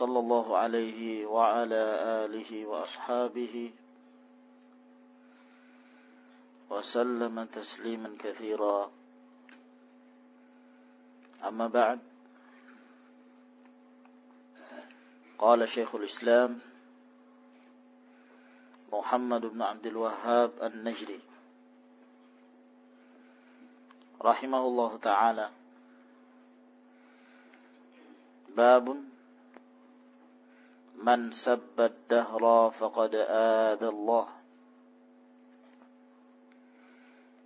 وصلى الله عليه وعلى آله وأصحابه وسلم تسليما كثيرا. أما بعد قال شيخ الإسلام محمد بن عبد الوهاب النجري رحمه الله تعالى. باب من سب الدهر فقد آذى الله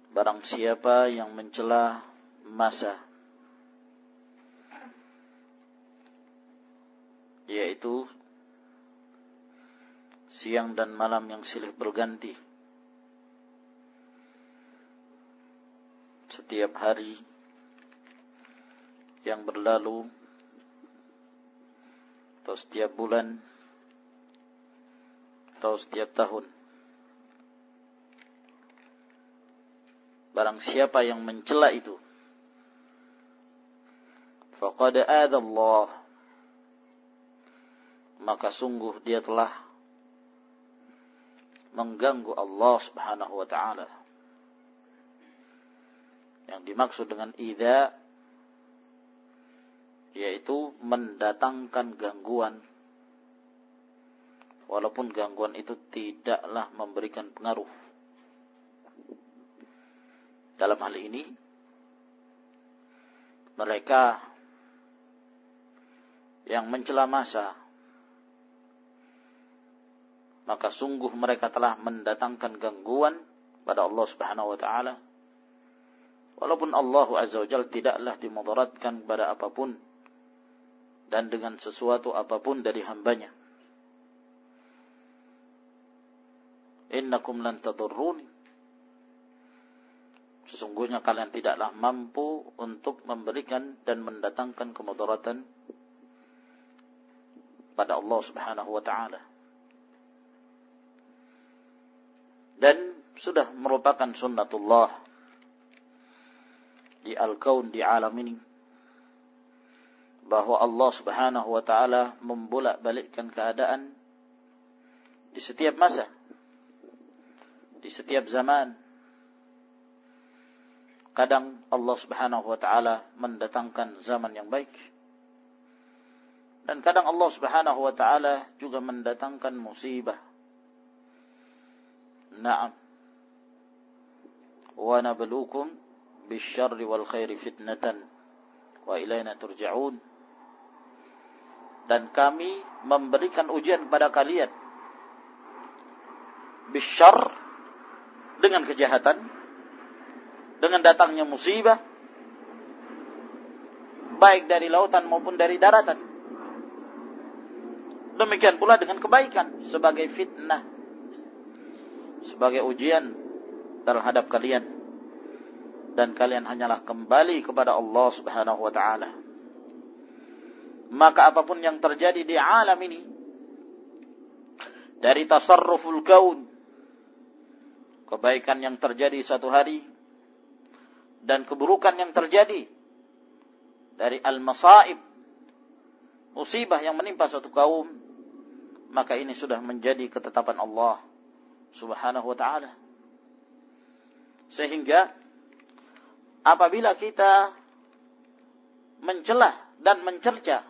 Barang siapa yang mencela masa yaitu siang dan malam yang silih berganti. Setiap hari yang berlalu atau setiap bulan atau setiap tahun. Barang siapa yang mencela itu, faqad Allah maka sungguh dia telah mengganggu Allah Subhanahu wa taala. Yang dimaksud dengan idza yaitu mendatangkan gangguan walaupun gangguan itu tidaklah memberikan pengaruh. Dalam hal ini mereka yang mencela masa maka sungguh mereka telah mendatangkan gangguan pada Allah Subhanahu wa taala. Walaupun Allah Azza wa Jalla tidaklah dimudaratkan pada apa pun dan dengan sesuatu apa pun dari hambanya. Innakum lan tadurruni. Sesungguhnya kalian tidaklah mampu untuk memberikan dan mendatangkan kemudaratan pada Allah Subhanahu wa taala. dan sudah merupakan sunnatullah di al-kaun di alam ini bahwa Allah Subhanahu wa taala membolak-balikkan keadaan di setiap masa, di setiap zaman. Kadang Allah Subhanahu wa taala mendatangkan zaman yang baik. Dan kadang Allah Subhanahu wa taala juga mendatangkan musibah. Naam. Wa nabluukum bisyarri wal khairi fitnatan wa ilaina turja'un dan kami memberikan ujian kepada kalian. Bisyar dengan kejahatan dengan datangnya musibah baik dari lautan maupun dari daratan. Demikian pula dengan kebaikan sebagai fitnah sebagai ujian terhadap kalian. Dan kalian hanyalah kembali kepada Allah Subhanahu wa taala. Maka apa pun yang terjadi di alam ini dari tasarruful kaun kebaikan yang terjadi satu hari dan keburukan yang terjadi dari al-masaib musibah yang menimpa suatu kaum maka ini sudah menjadi ketetapan Allah subhanahu wa ta'ala. Sehingga apabila kita mencelah dan mencerca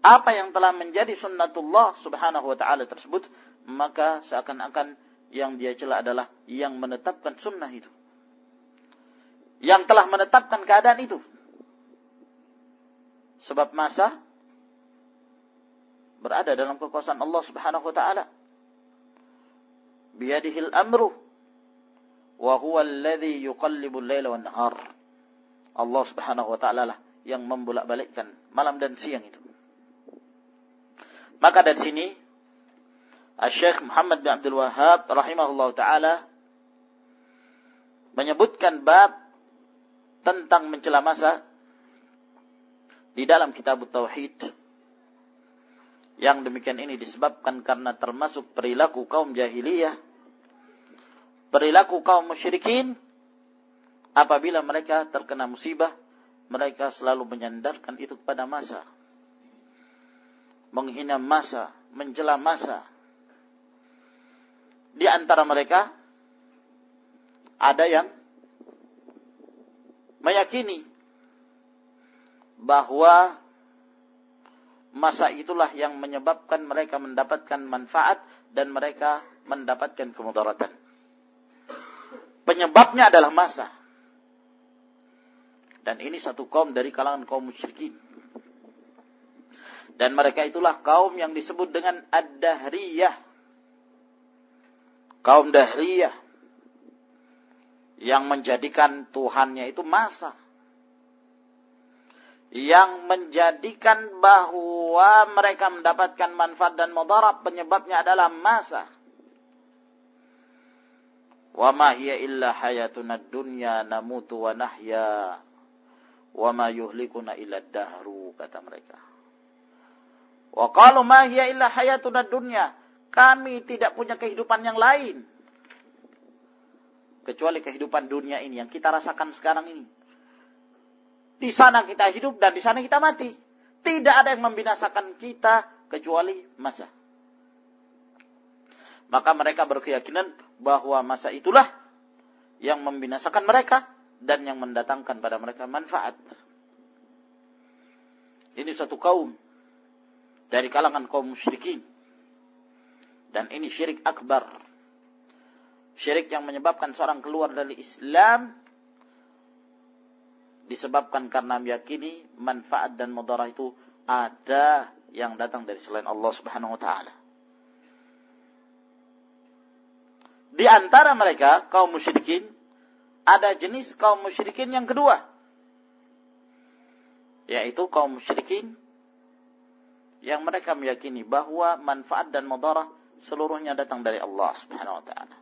apa yang telah menjadi sunnatullah subhanahu wa ta'ala tersebut, maka seakan-akan yang dia celah adalah yang menetapkan sunnah itu. Yang telah menetapkan keadaan itu. Sebab masa berada dalam kekuasaan Allah subhanahu wa ta'ala biyadihil amru wa huwa alladhi yuqallibul laila wan nahar. Allah Subhanahu wa taala lah yang membolak-balikkan malam dan siang itu. Maka dari sini Syekh Muhammad bin Abdul Wahab rahimahullah taala menyebutkan bab tentang mencela masa di dalam kitab tauhid. Yang demikian ini disebabkan karena termasuk perilaku kaum jahiliyah perilaku kaum musyrikin apabila mereka terkena musibah mereka selalu menyandarkan itu kepada masa menghina masa mencela masa di antara mereka ada yang meyakini bahwa masa itulah yang menyebabkan mereka mendapatkan manfaat dan mereka mendapatkan kemudaratan. Penyebabnya adalah masa. Dan ini satu kaum dari kalangan kaum musyrikin. Dan mereka itulah kaum yang disebut dengan ad-dahriyah kaum dahriyah yang menjadikan Tuhannya itu masa. Yang menjadikan bahwa mereka mendapatkan manfaat dan mudarat penyebabnya adalah masa. Wa ma hiya illa hayatuna dunya namutu wa nahya wa ma yuhlikuna illa dahru kata mereka. Wa qalu ma illa hayatuna dunya kami tidak punya kehidupan yang lain. Kecuali kehidupan dunia ini yang kita rasakan sekarang ini. Di sana kita hidup dan di sana kita mati. Tidak ada yang membinasakan kita kecuali masa. Maka mereka berkeyakinan bahwa masa itulah yang membinasakan mereka dan yang mendatangkan pada mereka manfaat. Ini satu kaum dari kalangan kaum musyrikin dan ini syirik akbar. Syirik yang menyebabkan seorang keluar dari Islam disebabkan karena meyakini manfaat dan mudarat itu ada yang datang dari selain Allah Subhanahu wa taala. Di antara mereka kaum musyrikin ada jenis kaum musyrikin yang kedua yaitu kaum musyrikin yang mereka meyakini bahwa manfaat dan mudarat seluruhnya datang dari Allah Subhanahu wa taala.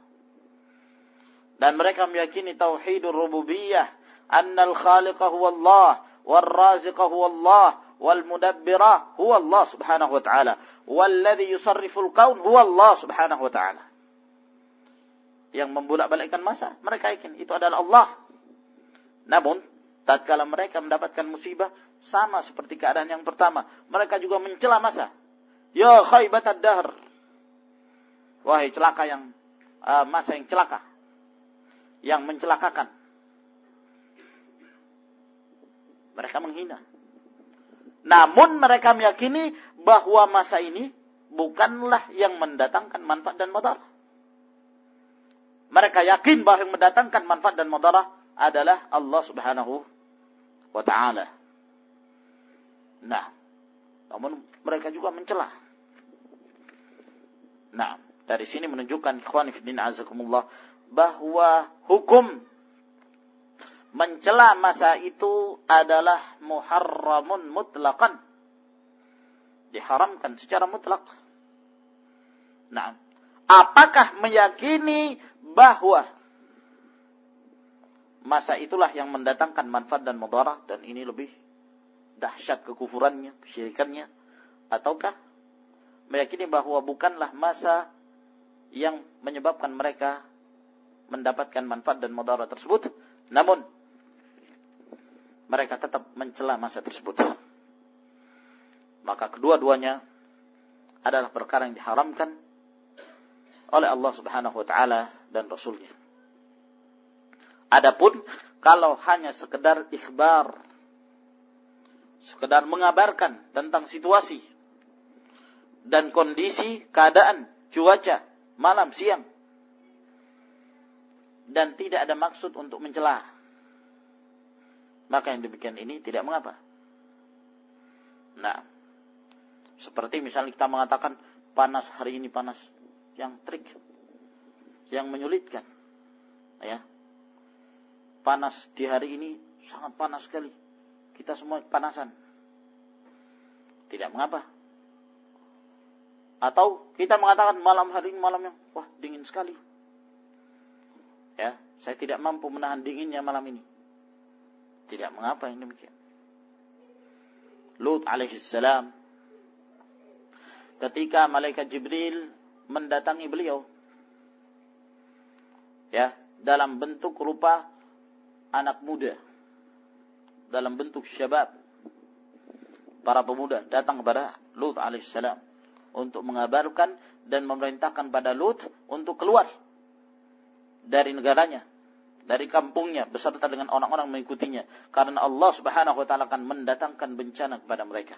Dan mereka meyakini tauhidur rububiyah, annal khaliqa huwa Allah, wal raziqa huwa Allah, wal mudabbira huwa Allah Subhanahu wa taala, walladhi yusarriful kaun huwa Allah Subhanahu wa taala. Yang membolak-balikkan masa, mereka yakin itu adalah Allah. Namun, tatkala mereka mendapatkan musibah, sama seperti keadaan yang pertama. Mereka juga mencela masa. Ya khaybatad dahr. Wahai celaka yang uh, masa yang celaka. Yang mencelakakan. Mereka menghina. Namun mereka meyakini bahwa masa ini bukanlah yang mendatangkan manfaat dan mudarat. Mereka yakin bahwa yang mendatangkan manfaat dan mudarat adalah Allah Subhanahu wa taala. Nah, namun mereka juga mencela. Nah, dari sini menunjukkan ikhwan fillah azakumullah bahwa hukum mencela masa itu adalah muharramun mutlaqan. Diharamkan secara mutlak. Nah, apakah meyakini bahwa masa itulah yang mendatangkan manfaat dan mudarat dan ini lebih dahsyat kekufurannya, kesyirikannya ataukah meyakini bahwa bukanlah masa yang menyebabkan mereka mendapatkan manfaat dan mudarat tersebut. Namun mereka tetap mencela masa tersebut. Maka kedua-duanya adalah perkara yang diharamkan oleh Allah Subhanahu wa taala dan rasulnya. Adapun kalau hanya sekedar ikhbar sekedar mengabarkan tentang situasi dan kondisi keadaan cuaca malam, siang. Dan tidak ada maksud untuk mencela. Maka yang demikian ini tidak mengapa. Nah, seperti misalnya kita mengatakan panas hari ini panas yang trik, yang menyulitkan. Ya. Panas di hari ini sangat panas sekali. Kita semua panasan. Tidak mengapa. Atau kita mengatakan malam hari ini malam yang wah dingin sekali. Ya, saya tidak mampu menahan dinginnya malam ini. Tidak mengapa yang demikian. Lut alaihissalam ketika malaikat Jibril mendatangi beliau ya dalam bentuk rupa anak muda dalam bentuk syabab para pemuda datang kepada Lut alaihissalam untuk mengabarkan dan memerintahkan pada Lut untuk keluar dari negaranya, dari kampungnya beserta dengan orang-orang mengikutinya karena Allah Subhanahu wa taala akan mendatangkan bencana kepada mereka.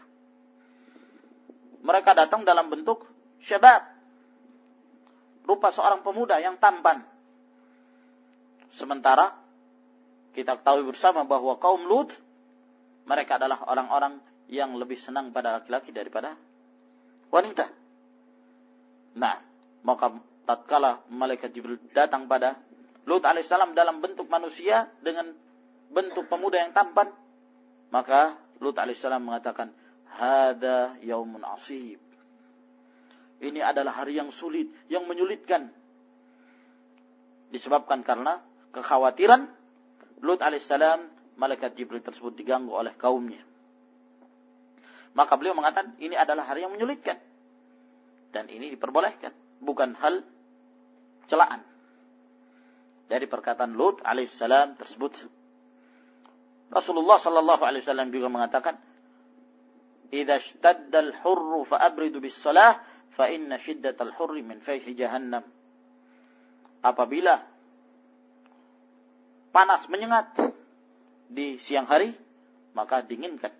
Mereka datang dalam bentuk syabab. Rupa seorang pemuda yang tampan. Sementara kita tahu bersama bahwa kaum Lut mereka adalah orang-orang yang lebih senang pada laki-laki daripada wanita. Nah, maka tatkala malaikat Jibril datang pada Lut alaihissalam dalam bentuk manusia dengan bentuk pemuda yang tampan, maka Lut alaihissalam mengatakan, "Hada yaumun asib." Ini adalah hari yang sulit, yang menyulitkan. Disebabkan karena kekhawatiran Lut alaihissalam, malaikat Jibril tersebut diganggu oleh kaumnya. Maka beliau mengatakan ini adalah hari yang menyulitkan. Dan ini diperbolehkan. Bukan hal celaan. Dari perkataan Lut alaihissalam tersebut. Rasulullah sallallahu alaihi wasallam juga mengatakan, "Idza ishtadda al-hurru fa'abridu bis-salah fa inna shiddatal hurri min fayhi jahannam." Apabila panas menyengat di siang hari, maka dinginkan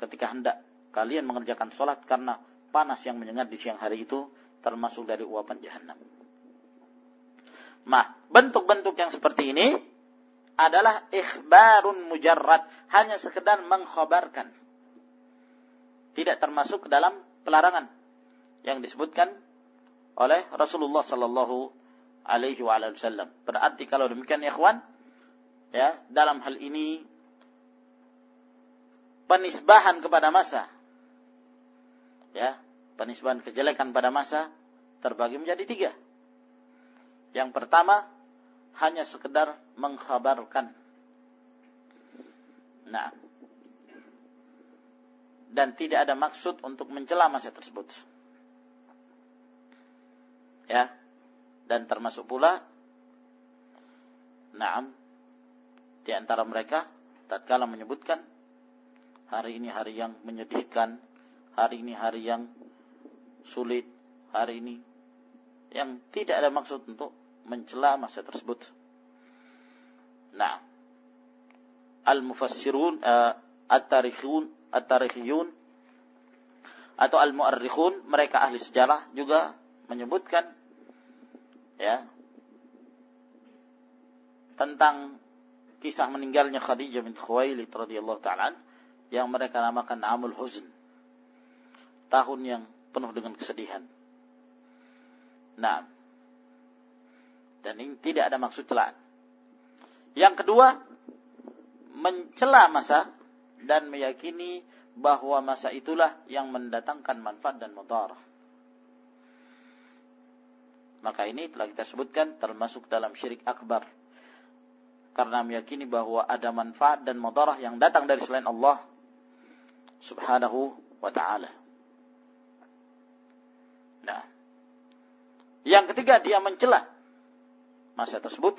ketika hendak kalian mengerjakan sholat karena panas yang menyengat di siang hari itu termasuk dari uapan jahanam. Nah, bentuk-bentuk yang seperti ini adalah ikhbarun mujarrad, hanya sekedar mengkhabarkan. Tidak termasuk dalam pelarangan yang disebutkan oleh Rasulullah sallallahu alaihi wasallam. Berarti kalau demikian ya ya, dalam hal ini penisbahan kepada masa. Ya, penisbahan kejelekan pada masa terbagi menjadi tiga. Yang pertama, hanya sekedar mengkhabarkan. Nah, dan tidak ada maksud untuk mencela masa tersebut. Ya, dan termasuk pula, naam, di antara mereka tatkala menyebutkan hari ini hari yang menyedihkan, hari ini hari yang sulit, hari ini yang tidak ada maksud untuk mencela masa tersebut. Nah, al-mufassirun uh, at-tarikhun at-tarikhiyun atau al-mu'arrikhun mereka ahli sejarah juga menyebutkan ya tentang kisah meninggalnya Khadijah bin Khuwailid radhiyallahu taala yang mereka namakan Amul Huzn. Tahun yang penuh dengan kesedihan. Nah, dan ini tidak ada maksud celaan. Yang kedua, mencela masa dan meyakini bahwa masa itulah yang mendatangkan manfaat dan mudarat. Maka ini telah kita sebutkan termasuk dalam syirik akbar. Karena meyakini bahwa ada manfaat dan mudarat yang datang dari selain Allah subhanahu wa ta'ala. Nah, yang ketiga dia mencela masa tersebut.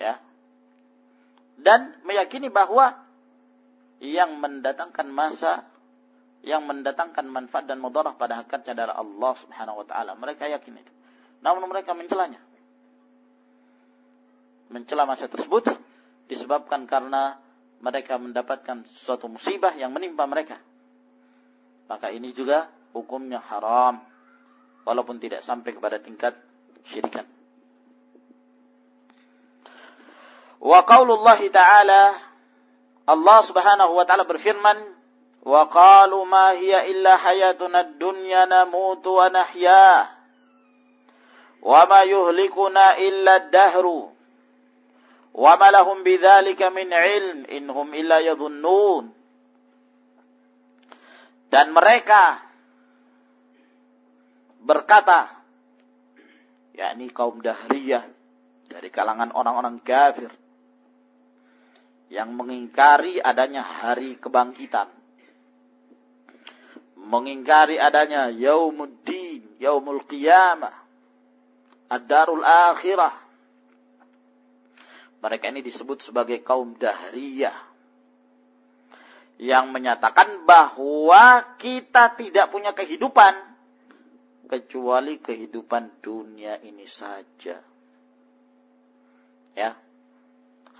Ya. Dan meyakini bahwa yang mendatangkan masa yang mendatangkan manfaat dan mudarat pada hakikatnya adalah Allah Subhanahu wa taala. Mereka yakin itu. Namun mereka mencelanya. Mencela masa tersebut disebabkan karena mereka mendapatkan suatu musibah yang menimpa mereka. Maka ini juga hukumnya haram. Walaupun tidak sampai kepada tingkat syirikan. Wa qaulullah ta'ala Allah subhanahu wa ta'ala berfirman Wa qalu ma hiya illa hayatuna ad-dunya namutu wa nahya Wa ma yuhlikuna illa Wa ma lahum bidzalika min ilm in illa yadhunnun. Dan mereka berkata, yakni kaum Dahriyah dari kalangan orang-orang kafir yang mengingkari adanya hari kebangkitan. Mengingkari adanya yaumuddin, yaumul qiyamah, ad-darul akhirah mereka ini disebut sebagai kaum Dahriyah yang menyatakan bahwa kita tidak punya kehidupan kecuali kehidupan dunia ini saja. Ya.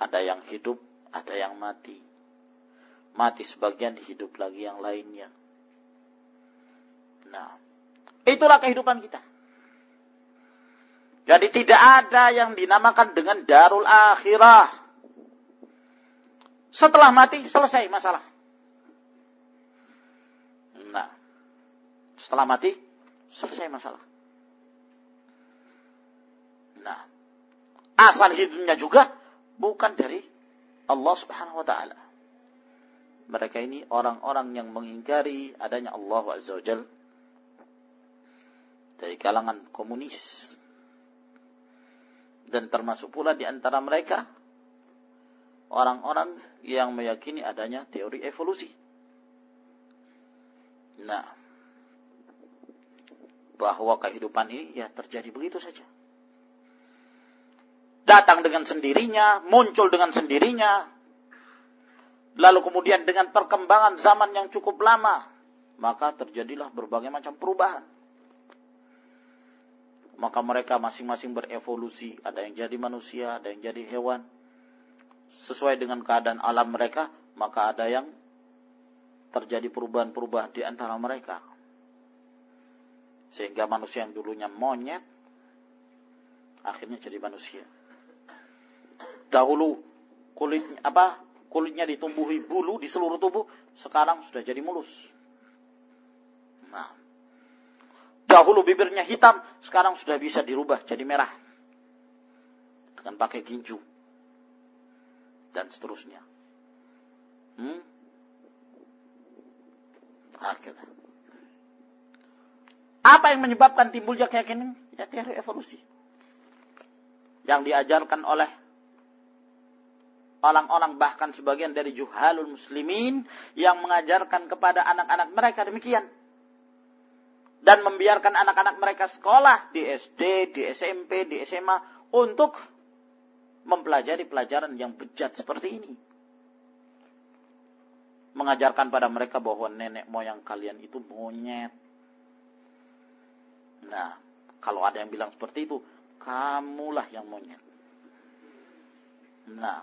Ada yang hidup, ada yang mati. Mati sebagian, hidup lagi yang lainnya. Nah, itulah kehidupan kita. Jadi tidak ada yang dinamakan dengan darul akhirah. Setelah mati selesai masalah. Nah, setelah mati Selesai masalah. Nah, asal hidupnya juga bukan dari Allah Subhanahu wa taala. Mereka ini orang-orang yang mengingkari adanya Allah Azza Jal dari kalangan komunis. Dan termasuk pula di antara mereka orang-orang yang meyakini adanya teori evolusi. Nah, bahwa kehidupan ini ya terjadi begitu saja. Datang dengan sendirinya, muncul dengan sendirinya, lalu kemudian dengan perkembangan zaman yang cukup lama, maka terjadilah berbagai macam perubahan. Maka mereka masing-masing berevolusi, ada yang jadi manusia, ada yang jadi hewan. Sesuai dengan keadaan alam mereka, maka ada yang terjadi perubahan-perubahan di antara mereka. Sehingga manusia yang dulunya monyet, akhirnya jadi manusia. Dahulu kulit apa kulitnya ditumbuhi bulu di seluruh tubuh, sekarang sudah jadi mulus. Nah, dahulu bibirnya hitam, sekarang sudah bisa dirubah jadi merah dengan pakai ginju dan seterusnya. Hmm? Akhirnya. Apa yang menyebabkan timbulnya keyakinan? Ya teori evolusi. Yang diajarkan oleh orang-orang bahkan sebagian dari juhalul muslimin yang mengajarkan kepada anak-anak mereka demikian. Dan membiarkan anak-anak mereka sekolah di SD, di SMP, di SMA untuk mempelajari pelajaran yang bejat seperti ini. Mengajarkan pada mereka bahwa nenek moyang kalian itu monyet Nah, kalau ada yang bilang seperti itu, kamulah yang monyet. Nah,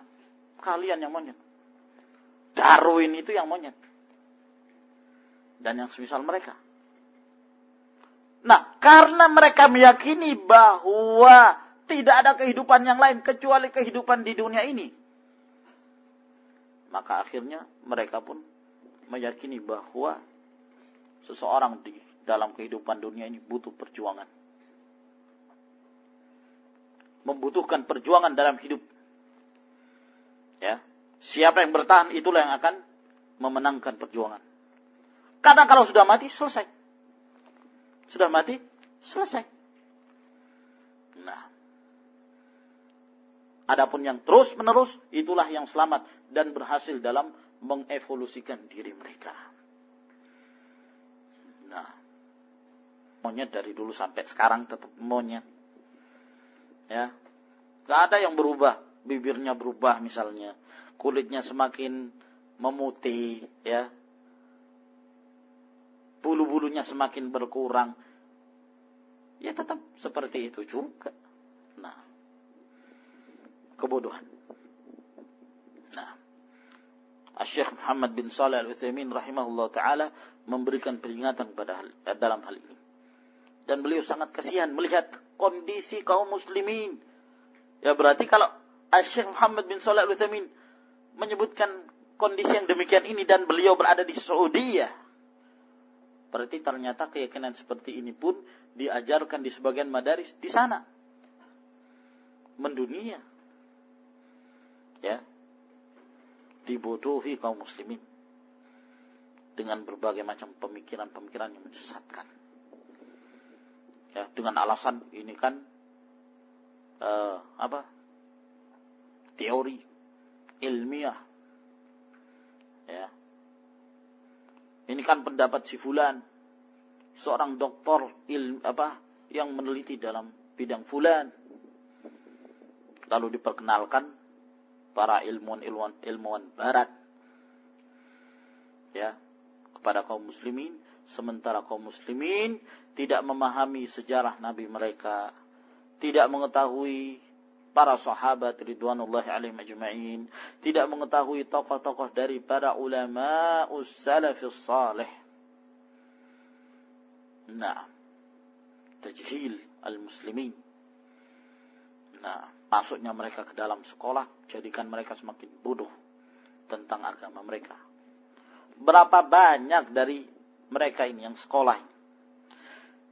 kalian yang monyet. Darwin itu yang monyet. Dan yang semisal mereka. Nah, karena mereka meyakini bahwa tidak ada kehidupan yang lain kecuali kehidupan di dunia ini. Maka akhirnya mereka pun meyakini bahwa seseorang di dalam kehidupan dunia ini butuh perjuangan. Membutuhkan perjuangan dalam hidup. Ya. Siapa yang bertahan itulah yang akan memenangkan perjuangan. Karena kalau sudah mati selesai. Sudah mati selesai. Nah. Adapun yang terus menerus itulah yang selamat dan berhasil dalam mengevolusikan diri mereka. Nah, monyet dari dulu sampai sekarang tetap monyet. Ya. Gak ada yang berubah. Bibirnya berubah misalnya. Kulitnya semakin memutih. Ya. Bulu-bulunya semakin berkurang. Ya tetap seperti itu juga. Nah. Kebodohan. Nah. Syekh Muhammad bin Salih Al-Utsaimin rahimahullah taala memberikan peringatan pada hal, dalam hal ini. Dan beliau sangat kasihan melihat kondisi kaum muslimin. Ya berarti kalau Syekh Muhammad bin Shalih Al-Utsaimin menyebutkan kondisi yang demikian ini dan beliau berada di Saudi ya. Berarti ternyata keyakinan seperti ini pun diajarkan di sebagian madaris di sana. Mendunia. Ya. Dibodohi kaum muslimin. dengan berbagai macam pemikiran-pemikiran yang menyesatkan. Ya, dengan alasan ini kan uh, apa? teori ilmiah. Ya. Ini kan pendapat si fulan, seorang doktor ilm apa yang meneliti dalam bidang fulan. Lalu diperkenalkan para ilmuwan-ilmuwan ilmuwan barat. Ya kepada kaum muslimin. Sementara kaum muslimin tidak memahami sejarah nabi mereka. Tidak mengetahui para sahabat ridwanullah alaihim ajma'in tidak mengetahui tokoh-tokoh dari para ulama salafis salih. Nah tajhil al-muslimin. Nah masuknya mereka ke dalam sekolah jadikan mereka semakin bodoh tentang agama mereka. Berapa banyak dari mereka ini yang sekolah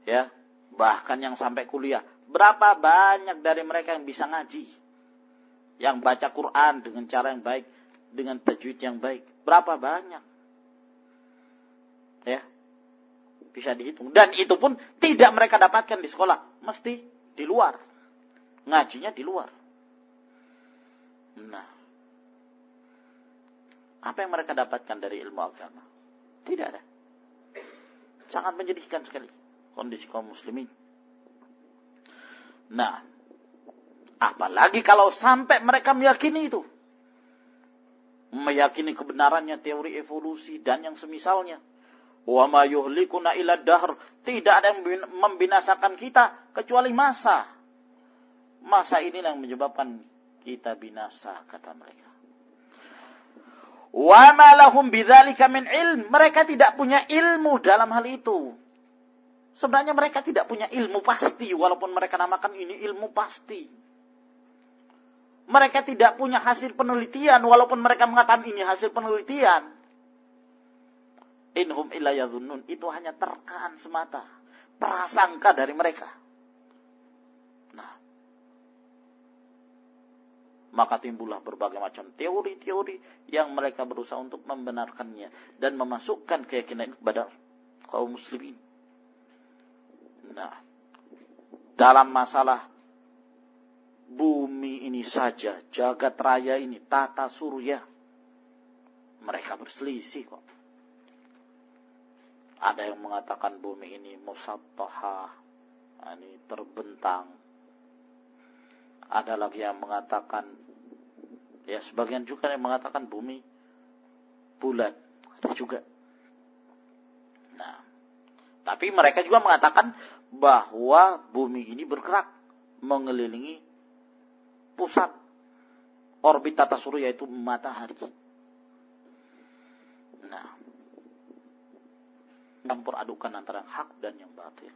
ya bahkan yang sampai kuliah berapa banyak dari mereka yang bisa ngaji? Yang baca Quran dengan cara yang baik dengan tajwid yang baik. Berapa banyak? Ya. Bisa dihitung. Dan itu pun tidak mereka dapatkan di sekolah. Mesti di luar. Ngajinya di luar. Nah. Apa yang mereka dapatkan dari ilmu agama? Tidak ada. Sangat menyedihkan sekali kondisi kaum muslimin. Nah, apalagi kalau sampai mereka meyakini itu. Meyakini kebenarannya teori evolusi dan yang semisalnya. Wa ma yuhlikuna ila dahr. Tidak ada yang membinasakan kita kecuali masa. Masa inilah yang menyebabkan kita binasa, kata mereka. Wa ma lahum bidzalika min ilm. Mereka tidak punya ilmu dalam hal itu. Sebenarnya mereka tidak punya ilmu pasti walaupun mereka namakan ini ilmu pasti. Mereka tidak punya hasil penelitian walaupun mereka mengatakan ini hasil penelitian. Inhum illa yadhunnun. Itu hanya terkaan semata. Prasangka dari mereka. maka timbullah berbagai macam teori-teori yang mereka berusaha untuk membenarkannya dan memasukkan keyakinan kepada kaum muslimin. Nah, dalam masalah bumi ini saja, jagat raya ini, tata surya, mereka berselisih kok. Ada yang mengatakan bumi ini musattaha, ini terbentang, ada lagi yang mengatakan ya sebagian juga yang mengatakan bumi bulat. Ada juga. Nah tapi mereka juga mengatakan bahwa bumi ini bergerak mengelilingi pusat orbit tata surya yaitu matahari nah campur adukan antara hak dan yang batil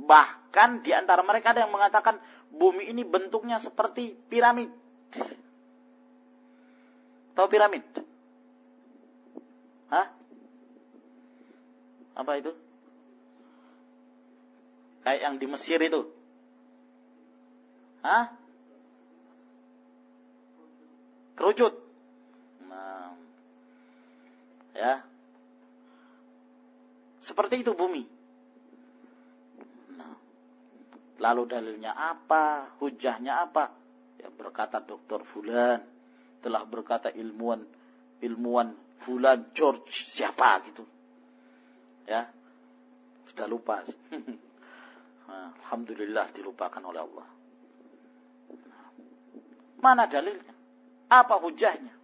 bahkan di antara mereka ada yang mengatakan bumi ini bentuknya seperti piramid. Tahu piramid? Hah? Apa itu? Kayak yang di Mesir itu. Hah? Kerucut. Nah. Ya. Seperti itu bumi. Lalu dalilnya apa? Hujahnya apa? Ya berkata dokter Fulan. Telah berkata ilmuwan. Ilmuwan Fulan George. Siapa gitu. Ya. Sudah lupa. Alhamdulillah dilupakan oleh Allah. Mana dalilnya? Apa hujahnya?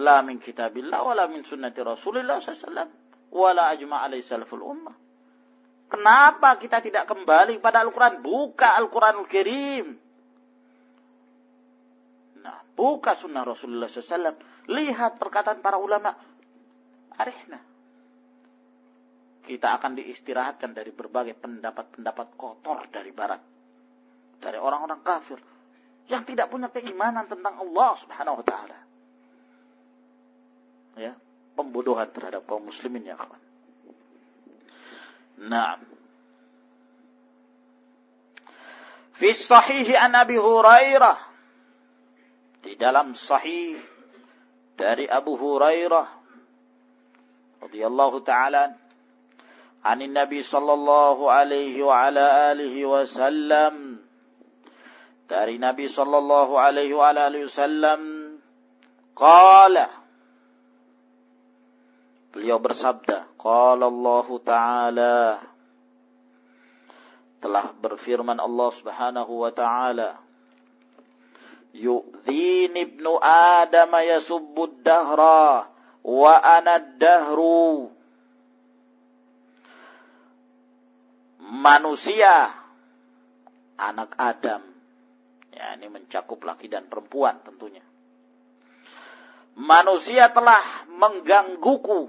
La min kitabillah wala min sunnati Rasulullah sallallahu wala ajma' alaihi salaful ummah. Kenapa kita tidak kembali pada Al-Quran? Buka Al-Quranul Kirim. Nah, buka sunnah Rasulullah SAW. Lihat perkataan para ulama. Arihna kita akan diistirahatkan dari berbagai pendapat-pendapat kotor dari barat. Dari orang-orang kafir yang tidak punya keimanan tentang Allah Subhanahu wa taala. Ya, pembodohan terhadap kaum muslimin ya kawan. Nah. Fi sahih an Abi Hurairah di dalam sahih dari Abu Hurairah Radiyallahu taala عن النبي صلى الله عليه وعلى آله وسلم dari Nabi sallallahu alaihi wa alihi wasallam qala beliau bersabda qala Allah taala telah berfirman Allah Subhanahu wa taala yu'dhin ibnu adam yasubbu dahra wa ana dahru manusia anak Adam. Ya ini mencakup laki dan perempuan tentunya. Manusia telah menggangguku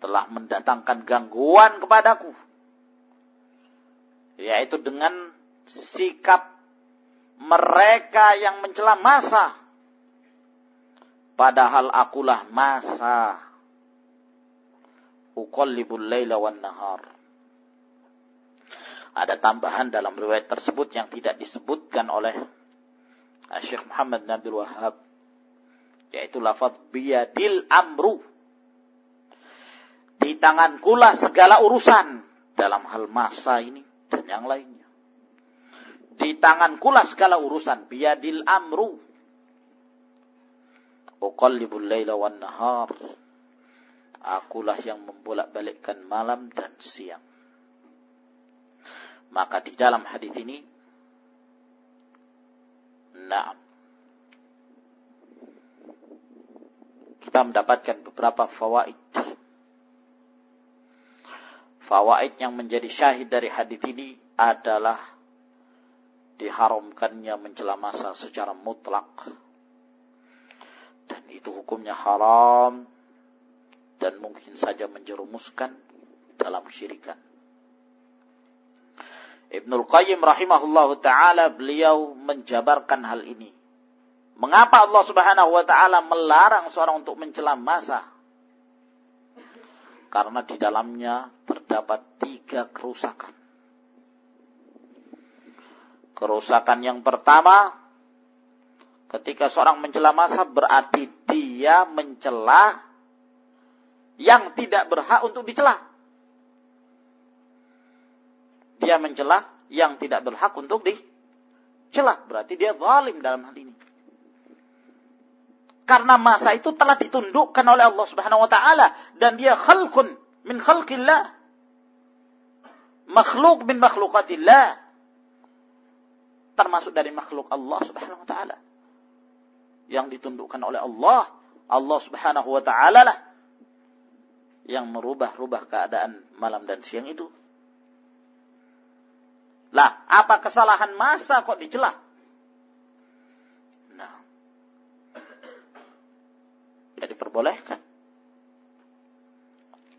telah mendatangkan gangguan kepadaku yaitu dengan sikap mereka yang mencela masa. Padahal akulah masa. Uqallibul laila wan nahar ada tambahan dalam riwayat tersebut yang tidak disebutkan oleh Syekh Muhammad Nabil Wahab yaitu lafaz biyadil amru. Di tangankulah segala urusan dalam hal masa ini dan yang lainnya. Di tangankulah segala urusan biyadil amru. Uqallibul laila wan nahar. Akulah yang membolak-balikkan malam dan siang maka di dalam hadis ini nah kita mendapatkan beberapa fawaid. Fawaid yang menjadi syahid dari hadis ini adalah diharamkannya mencela masa secara mutlak. Dan itu hukumnya haram dan mungkin saja menjerumuskan dalam syirikan. Ibnul Qayyim rahimahullah ta'ala beliau menjabarkan hal ini. Mengapa Allah subhanahu wa ta'ala melarang seorang untuk mencela masa? Karena di dalamnya terdapat tiga kerusakan. Kerusakan yang pertama, ketika seorang mencela masa berarti dia mencela yang tidak berhak untuk dicela dia mencela yang tidak berhak untuk dicela. Berarti dia zalim dalam hal ini. Karena masa itu telah ditundukkan oleh Allah Subhanahu wa taala dan dia khalqun min khalqillah. Makhluk min makhlukatillah. Termasuk dari makhluk Allah Subhanahu wa taala. Yang ditundukkan oleh Allah, Allah Subhanahu wa taala lah yang merubah-rubah keadaan malam dan siang itu. Lah, apa kesalahan masa kok dicela? Nah. Ya diperbolehkan.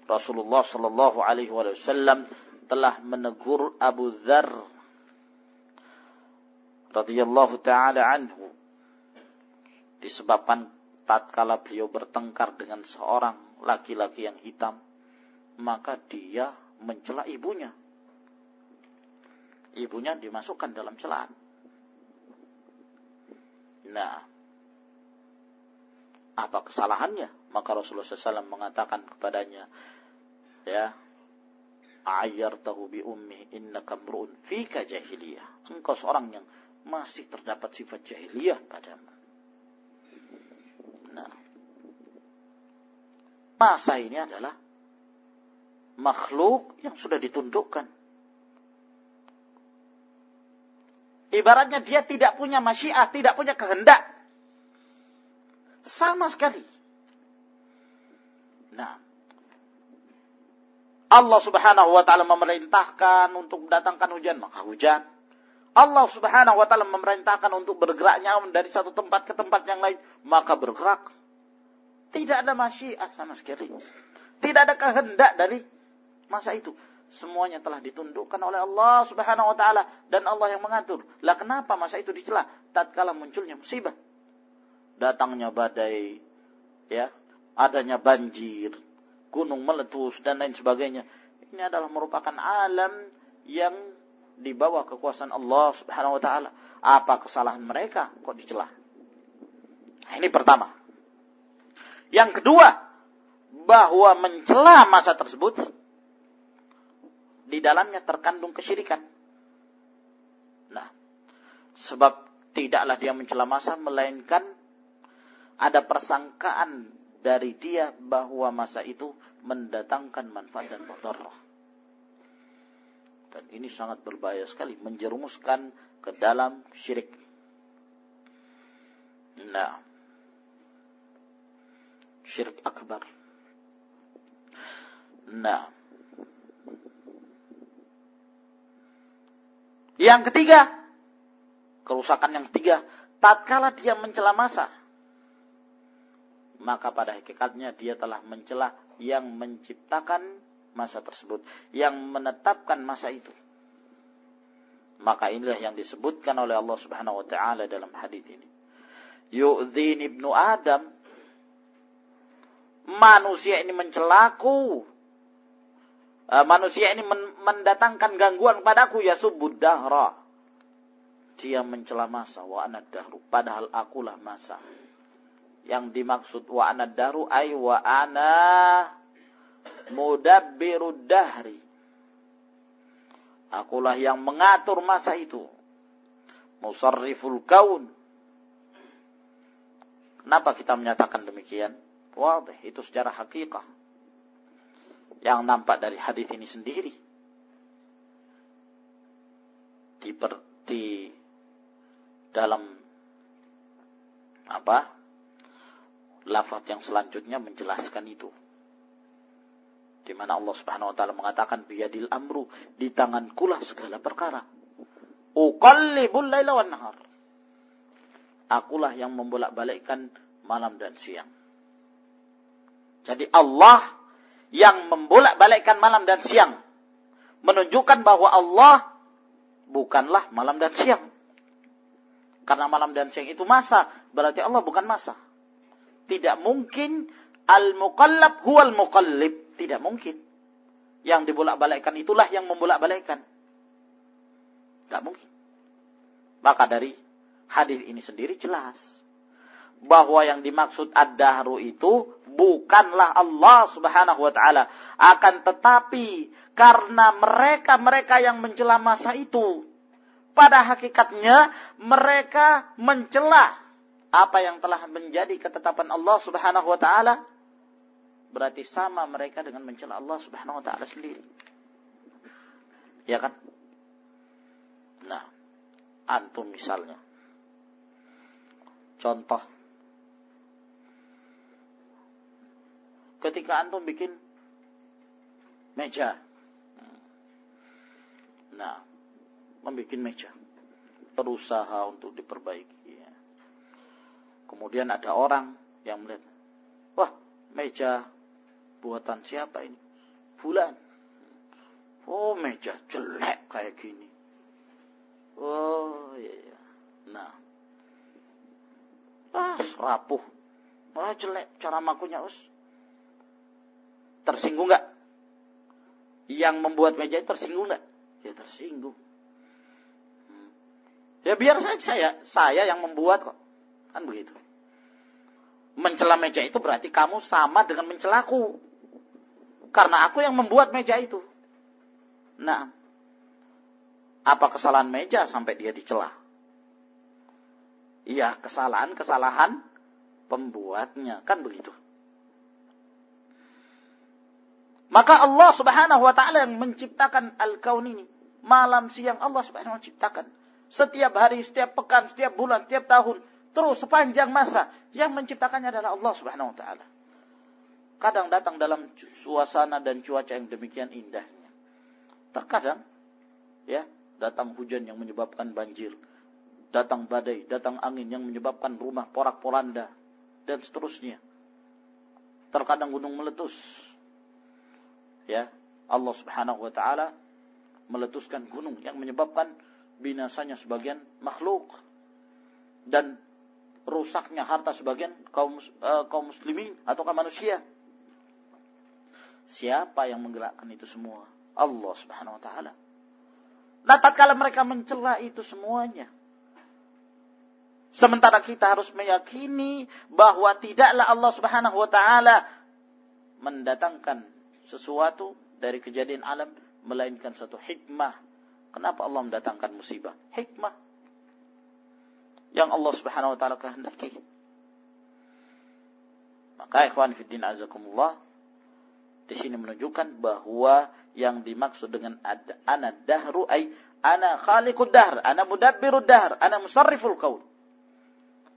Rasulullah sallallahu alaihi wasallam telah menegur Abu Dzar radhiyallahu taala anhu disebabkan tatkala beliau bertengkar dengan seorang laki-laki yang hitam maka dia mencela ibunya ibunya dimasukkan dalam celaan. Nah, apa kesalahannya? Maka Rasulullah SAW mengatakan kepadanya, ya, tahu bi ummi innaka mru'un fika jahiliyah. Engkau seorang yang masih terdapat sifat jahiliyah padamu. Nah, masa ini adalah makhluk yang sudah ditundukkan Ibaratnya dia tidak punya masyiah, tidak punya kehendak. Sama sekali. Nah. Allah subhanahu wa ta'ala memerintahkan untuk mendatangkan hujan, maka hujan. Allah subhanahu wa ta'ala memerintahkan untuk bergeraknya dari satu tempat ke tempat yang lain, maka bergerak. Tidak ada masyiah sama sekali. Tidak ada kehendak dari masa itu semuanya telah ditundukkan oleh Allah Subhanahu wa taala dan Allah yang mengatur. Lah kenapa masa itu dicela? Tatkala munculnya musibah. Datangnya badai, ya, adanya banjir, gunung meletus dan lain sebagainya. Ini adalah merupakan alam yang di bawah kekuasaan Allah Subhanahu wa taala. Apa kesalahan mereka kok dicela? Nah, ini pertama. Yang kedua, bahwa mencela masa tersebut di dalamnya terkandung kesyirikan. Nah, sebab tidaklah dia mencela masa melainkan ada persangkaan dari dia bahwa masa itu mendatangkan manfaat dan mudarat. Dan ini sangat berbahaya sekali menjerumuskan ke dalam syirik. Nah, syirik akbar. Nah, yang ketiga, kerusakan yang ketiga, tatkala dia mencela masa, maka pada hakikatnya dia telah mencela yang menciptakan masa tersebut, yang menetapkan masa itu. Maka inilah yang disebutkan oleh Allah Subhanahu wa taala dalam hadis ini. Yu'dhin ibnu Adam. Manusia ini mencelaku. Uh, manusia ini mendatangkan gangguan padaku ya dahra. Dia mencela masa wa anad dahru. Padahal akulah masa. Yang dimaksud wa anad dahru ay wa ana mudabbirud dahri. Akulah yang mengatur masa itu. Musarriful kaun. Kenapa kita menyatakan demikian? Wadih, itu secara hakikah. Yang nampak dari hadis ini sendiri. Di, di dalam apa? Lafaz yang selanjutnya menjelaskan itu. Di mana Allah Subhanahu wa taala mengatakan biyadil amru, di tangankulah segala perkara. Uqallibul laila wan nahar. Akulah yang membolak-balikkan malam dan siang. Jadi Allah yang membolak-balikkan malam dan siang menunjukkan bahwa Allah bukanlah malam dan siang. Karena malam dan siang itu masa, berarti Allah bukan masa. Tidak mungkin al-muqallab huwal muqallib. Tidak mungkin. Yang dibolak-balikkan itulah yang membolak-balikkan. Tidak mungkin. Maka dari hadis ini sendiri jelas. Bahwa yang dimaksud ad-dahru itu bukanlah Allah subhanahu wa ta'ala. Akan tetapi karena mereka-mereka yang mencela masa itu. Pada hakikatnya mereka mencela apa yang telah menjadi ketetapan Allah subhanahu wa ta'ala berarti sama mereka dengan mencela Allah Subhanahu wa taala sendiri. Ya kan? Nah, antum misalnya. Contoh. Ketika antum bikin meja. Nah, membuat meja. Berusaha untuk diperbaiki. Ya. Kemudian ada orang yang melihat, wah meja buatan siapa ini? Fulan. Oh, meja jelek kayak gini. Oh, iya, iya. Nah. Ah, rapuh. Wah, jelek cara makunya, us. Tersinggung nggak? Yang membuat meja itu tersinggung nggak? Ya tersinggung. Hmm. Ya biar saja saya, saya yang membuat kok. Kan begitu. Mencela meja itu berarti kamu sama dengan mencelaku. Karena aku yang membuat meja itu. Nah, apa kesalahan meja sampai dia dicela? Iya, kesalahan-kesalahan pembuatnya. Kan begitu. Maka Allah subhanahu wa ta'ala yang menciptakan al-kaun ini. Malam siang Allah subhanahu wa ta'ala menciptakan. Setiap hari, setiap pekan, setiap bulan, setiap tahun. Terus sepanjang masa. Yang menciptakannya adalah Allah subhanahu wa ta'ala kadang datang dalam suasana dan cuaca yang demikian indahnya. Terkadang ya, datang hujan yang menyebabkan banjir, datang badai, datang angin yang menyebabkan rumah porak-poranda dan seterusnya. Terkadang gunung meletus. Ya, Allah Subhanahu wa taala meletuskan gunung yang menyebabkan binasanya sebagian makhluk dan rusaknya harta sebagian kaum uh, kaum muslimin atau kaum manusia Siapa yang menggerakkan itu semua? Allah Subhanahu wa taala. Nah, tatkala mereka mencela itu semuanya, Sementara kita harus meyakini bahwa tidaklah Allah Subhanahu wa taala mendatangkan sesuatu dari kejadian alam melainkan satu hikmah. Kenapa Allah mendatangkan musibah? Hikmah yang Allah Subhanahu wa taala kehendaki. Maka ikhwan fiddin azakumullah di sini menunjukkan bahwa yang dimaksud dengan ana dahru ay ana khaliqud dahr, ana mudabbirud dahr, ana musarriful qaul.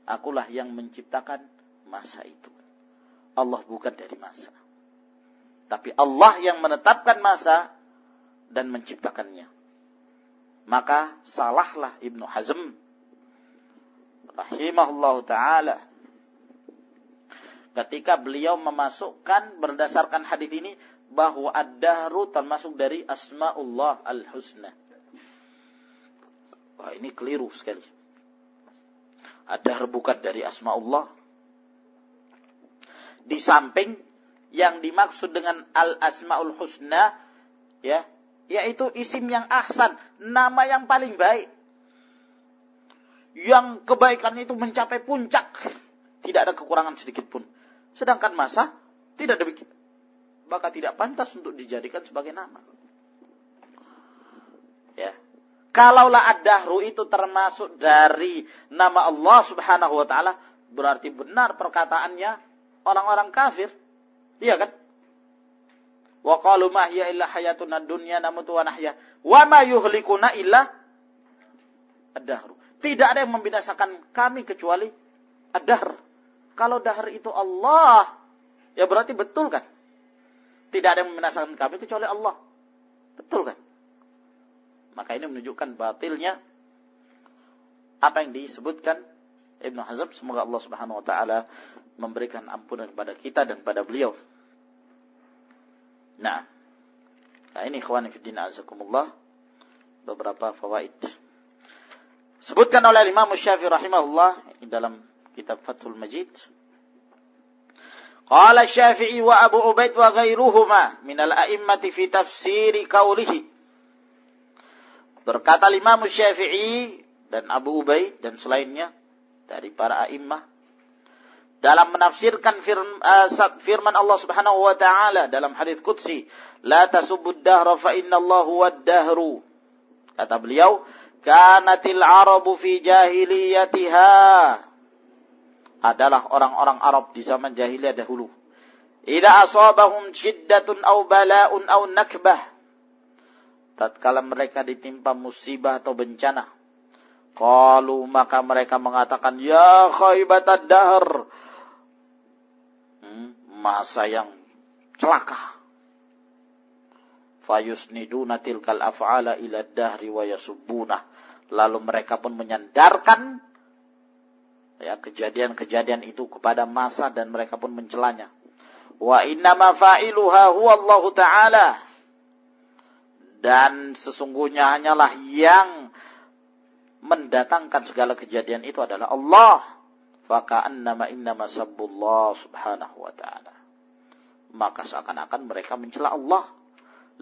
Akulah yang menciptakan masa itu. Allah bukan dari masa. Tapi Allah yang menetapkan masa dan menciptakannya. Maka salahlah Ibnu Hazm rahimahullah taala ketika beliau memasukkan berdasarkan hadis ini bahwa ad-dahru termasuk dari asmaullah al-husna. Wah, ini keliru sekali. Ada bukan dari asma Allah. Di samping yang dimaksud dengan al-asmaul husna ya, yaitu isim yang ahsan, nama yang paling baik. Yang kebaikan itu mencapai puncak, tidak ada kekurangan sedikit pun. Sedangkan masa tidak demikian. Maka tidak pantas untuk dijadikan sebagai nama. Ya, Kalaulah ad-dahru itu termasuk dari nama Allah subhanahu wa ta'ala. Berarti benar perkataannya orang-orang kafir. Iya kan? Wa qalu ma hiya illa hayatuna dunya namutu wa nahya. Wa ma yuhlikuna illa ad-dahru. Tidak ada yang membinasakan kami kecuali ad-dahr. Kalau dahr itu Allah, ya berarti betul kan? Tidak ada yang membinasakan kami kecuali Allah. Betul kan? Maka ini menunjukkan batilnya apa yang disebutkan Ibnu Hazm. Semoga Allah Subhanahu wa taala memberikan ampunan kepada kita dan kepada beliau. Nah, nah ini ikhwan fillah azakumullah beberapa fawaid. Sebutkan oleh Imam Syafi'i rahimahullah dalam kitab Fathul Majid. Qala Syafi'i wa Abu Ubaid wa ghairuhuma min al-a'immati fi tafsiri qawlihi Berkata Imam Syafi'i dan Abu Ubay dan selainnya dari para a'immah dalam menafsirkan uh, firman Allah Subhanahu wa taala dalam hadis qudsi, "La tasubbud dahra fa innallaha wad-dahru." Kata beliau, "Kanatil Arabu fi jahiliyatiha." Adalah orang-orang Arab di zaman jahiliyah dahulu. Idza asabahum shiddatun aw bala'un aw nakbah tatkala mereka ditimpa musibah atau bencana. Qalu maka mereka mengatakan, Ya khaibatad dahr. Masa yang celaka. Fayusniduna tilkal af'ala ila dahri wa yasubbunah. Lalu mereka pun menyandarkan ya kejadian-kejadian itu kepada masa dan mereka pun mencelanya. Wa innama fa'iluha huwa Allah Ta'ala dan sesungguhnya hanyalah yang mendatangkan segala kejadian itu adalah Allah. Faka'annama innama sabbullah subhanahu wa ta'ala. Maka seakan-akan mereka mencela Allah.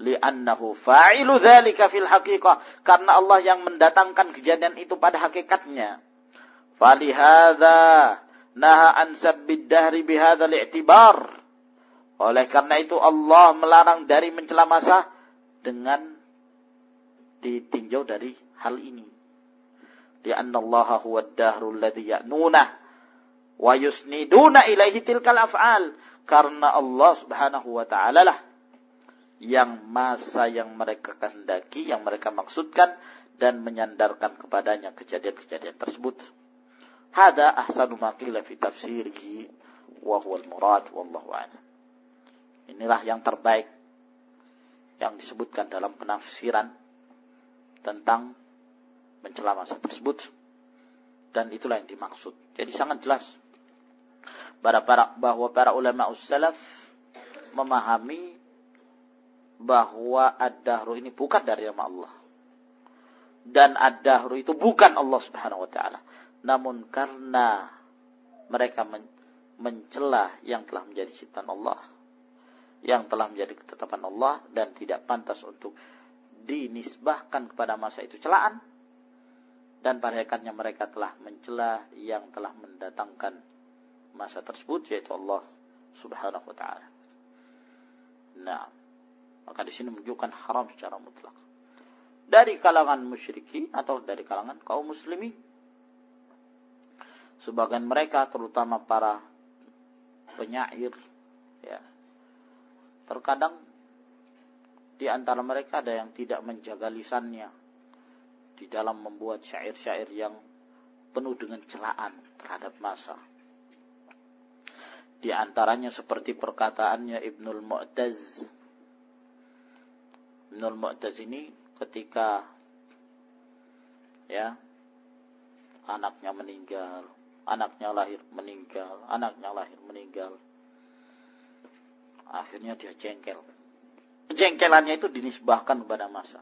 Li'annahu fa'ilu dhalika fil haqiqah. Karena Allah yang mendatangkan kejadian itu pada hakikatnya. Falihada naha an sabbid dahri bihadha li'tibar. Oleh karena itu Allah melarang dari mencela masa dengan ditinjau dari hal ini. Lianna Allah huwa ad-dahru alladhi ya'nunah wa yusniduna ilaihi tilkal af'al. Karena Allah subhanahu wa ta'ala lah yang masa yang mereka kehendaki, yang mereka maksudkan dan menyandarkan kepadanya kejadian-kejadian tersebut. Hada ahsanu ma qila fi tafsirihi wa huwa al-murad wallahu a'lam. Inilah yang terbaik yang disebutkan dalam penafsiran tentang mencela masa tersebut. Dan itulah yang dimaksud. Jadi sangat jelas bahwa para ulama ussalaf memahami bahwa ad-dahru ini bukan dari nama Allah. Dan ad-dahru itu bukan Allah subhanahu wa ta'ala. Namun karena mereka men mencela yang telah menjadi ciptaan Allah. Yang telah menjadi ketetapan Allah. Dan tidak pantas untuk dinisbahkan kepada masa itu celaan, dan pada mereka telah mencela yang telah mendatangkan masa tersebut yaitu Allah Subhanahu wa taala. Nah, maka di sini menunjukkan haram secara mutlak. Dari kalangan musyriki atau dari kalangan kaum muslimin. Sebagian mereka terutama para penyair ya. Terkadang di antara mereka ada yang tidak menjaga lisannya di dalam membuat syair-syair yang penuh dengan celaan terhadap masa. Di antaranya seperti perkataannya Ibnul Mu'taz. Ibnul Mu'taz ini ketika ya anaknya meninggal, anaknya lahir meninggal, anaknya lahir meninggal. Akhirnya dia jengkel. Jengkelannya itu dinisbahkan kepada masa.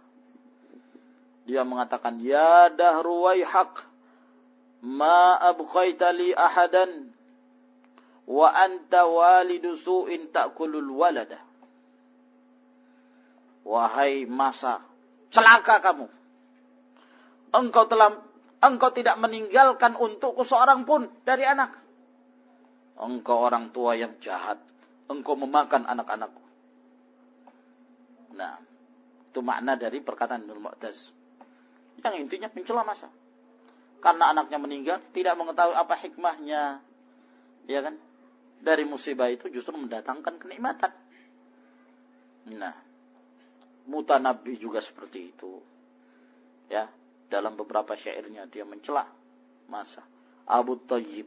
Dia mengatakan, Ya dahru wayhaq, ma abqaita li ahadan, wa anta walidu su'in ta'kulul walada. Wahai masa, celaka kamu. Engkau telah engkau tidak meninggalkan untukku seorang pun dari anak. Engkau orang tua yang jahat. Engkau memakan anak-anakku. Nah, itu makna dari perkataan Ibnu Mu'taz. Yang intinya mencela masa. Karena anaknya meninggal, tidak mengetahui apa hikmahnya. Ya kan? Dari musibah itu justru mendatangkan kenikmatan. Nah, Mutanabbi juga seperti itu. Ya, dalam beberapa syairnya dia mencela masa. Abu Tayyib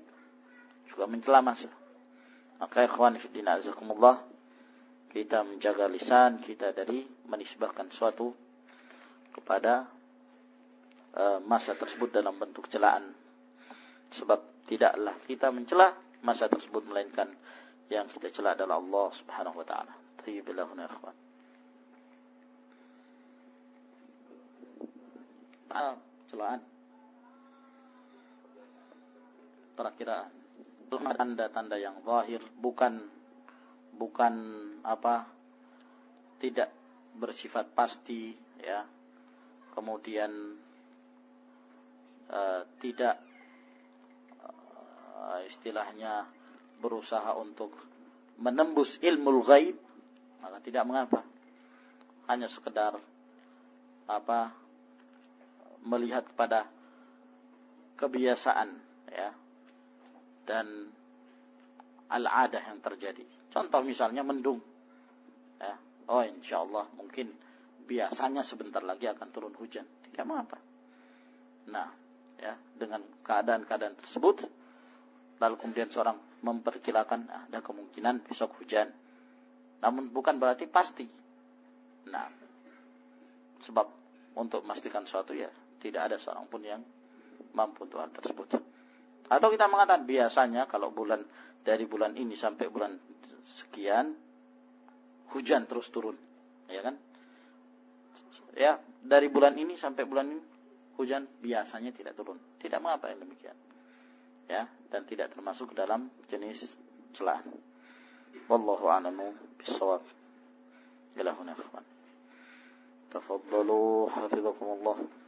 juga mencela masa. Maka ikhwan fillah azakumullah kita menjaga lisan kita dari menisbahkan suatu kepada uh, masa tersebut dalam bentuk celaan. Sebab tidaklah kita mencela masa tersebut melainkan yang kita cela adalah Allah Subhanahu wa taala. Tayyibillahuna ikhwan. soal celaan perakiraan tanda-tanda yang zahir bukan bukan apa tidak bersifat pasti ya kemudian uh, tidak istilahnya berusaha untuk menembus ilmu gaib maka tidak mengapa hanya sekedar apa melihat kepada kebiasaan ya dan al-adah yang terjadi. Contoh misalnya mendung. Ya. Oh insya Allah mungkin biasanya sebentar lagi akan turun hujan. Tidak mengapa. Nah, ya dengan keadaan-keadaan tersebut, lalu kemudian seorang memperkirakan ada kemungkinan besok hujan. Namun bukan berarti pasti. Nah, sebab untuk memastikan suatu ya tidak ada seorang pun yang mampu untuk hal tersebut. Atau kita mengatakan biasanya kalau bulan dari bulan ini sampai bulan sekian hujan terus turun, ya kan? Ya, dari bulan ini sampai bulan ini hujan biasanya tidak turun. Tidak mengapa yang demikian. Ya, dan tidak termasuk dalam jenis celah. Wallahu a'lamu bissawab. Ila huna ikhwan. Tafaddalu hafizakumullah.